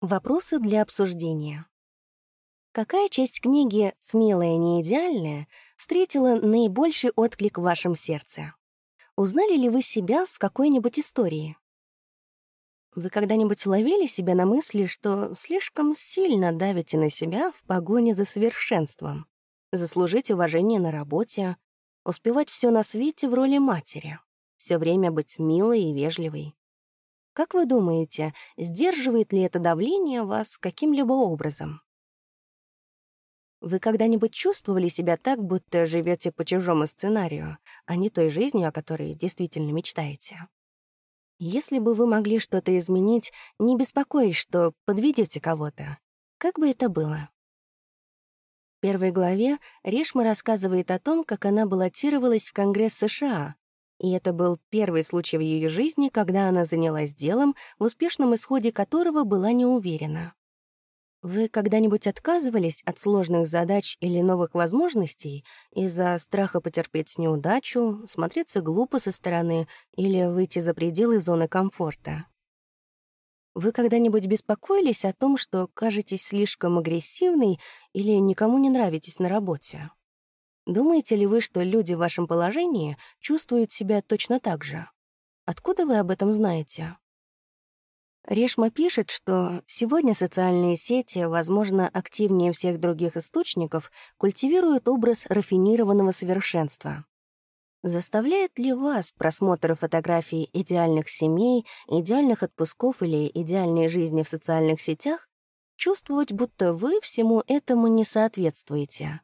Вопросы для обсуждения. Какая часть книги «Смелая, не идеальная» встретила наибольший отклик в вашем сердце? Узнали ли вы себя в какой-нибудь истории? Вы когда-нибудь ловили себя на мысли, что слишком сильно давите на себя в погоне за совершенством? Заслужить уважение на работе, успевать все на свете в роли матери, все время быть милой и вежливой. Как вы думаете, сдерживает ли это давление вас каким-либо образом? Вы когда-нибудь чувствовали себя так, будто живете по чужому сценарию, а не той жизнью, о которой действительно мечтаете? Если бы вы могли что-то изменить, не беспокоясь, что подведете кого-то, как бы это было? В первой главе Решма рассказывает о том, как она баллотировалась в Конгресс США, и это был первый случай в ее жизни, когда она занялась делом, в успешном исходе которого была не уверена. Вы когда-нибудь отказывались от сложных задач или новых возможностей из-за страха потерпеть неудачу, смотреться глупо со стороны или выйти за пределы зоны комфорта? Вы когда-нибудь беспокоились о том, что кажетесь слишком агрессивной или никому не нравитесь на работе? Думаете ли вы, что люди в вашем положении чувствуют себя точно так же? Откуда вы об этом знаете? Решма пишет, что сегодня социальные сети, возможно, активнее всех других источников, культивируют образ рафинированного совершенства. Заставляет ли вас просмотр фотографий идеальных семей, идеальных отпусков или идеальной жизни в социальных сетях чувствовать, будто вы всему этому не соответствуете?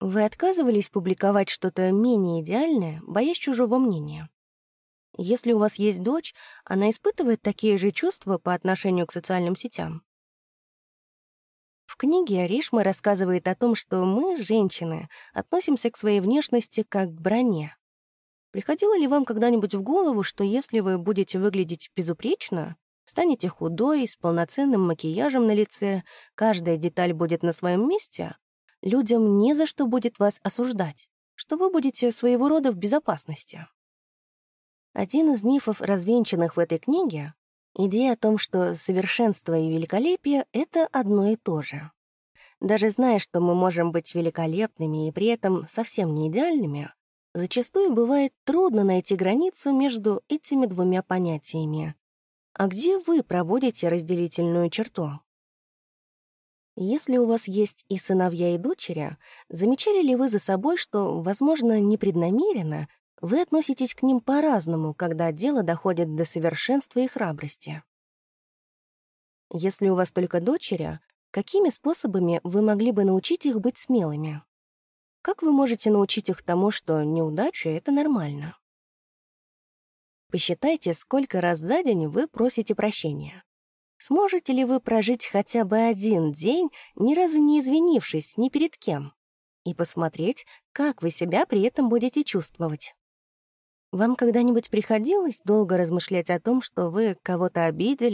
Вы отказывались публиковать что-то менее идеальное, боясь чужого мнения? Если у вас есть дочь, она испытывает такие же чувства по отношению к социальным сетям. В книге Ришма рассказывает о том, что мы, женщины, относимся к своей внешности как к броне. Приходило ли вам когда-нибудь в голову, что если вы будете выглядеть безупречно, станете худой, с полноценным макияжем на лице, каждая деталь будет на своем месте, людям не за что будет вас осуждать, что вы будете своего рода в безопасности? Один из мифов, развенчанных в этой книге, идея о том, что совершенство и великолепие — это одно и то же. Даже зная, что мы можем быть великолепными и при этом совсем не идеальными, зачастую бывает трудно найти границу между этими двумя понятиями. А где вы проводите разделительную черту? Если у вас есть и сыновья, и дочери, замечали ли вы за собой, что, возможно, непреднамеренно вы относитесь к ним по-разному, когда дело доходит до совершенства и храбрости. Если у вас только дочери, какими способами вы могли бы научить их быть смелыми? Как вы можете научить их тому, что неудача — это нормально? Посчитайте, сколько раз за день вы просите прощения. Сможете ли вы прожить хотя бы один день, ни разу не извинившись ни перед кем? И посмотреть, как вы себя при этом будете чувствовать. Вам когда-нибудь приходилось долго размышлять о том, что вы кого-то обидели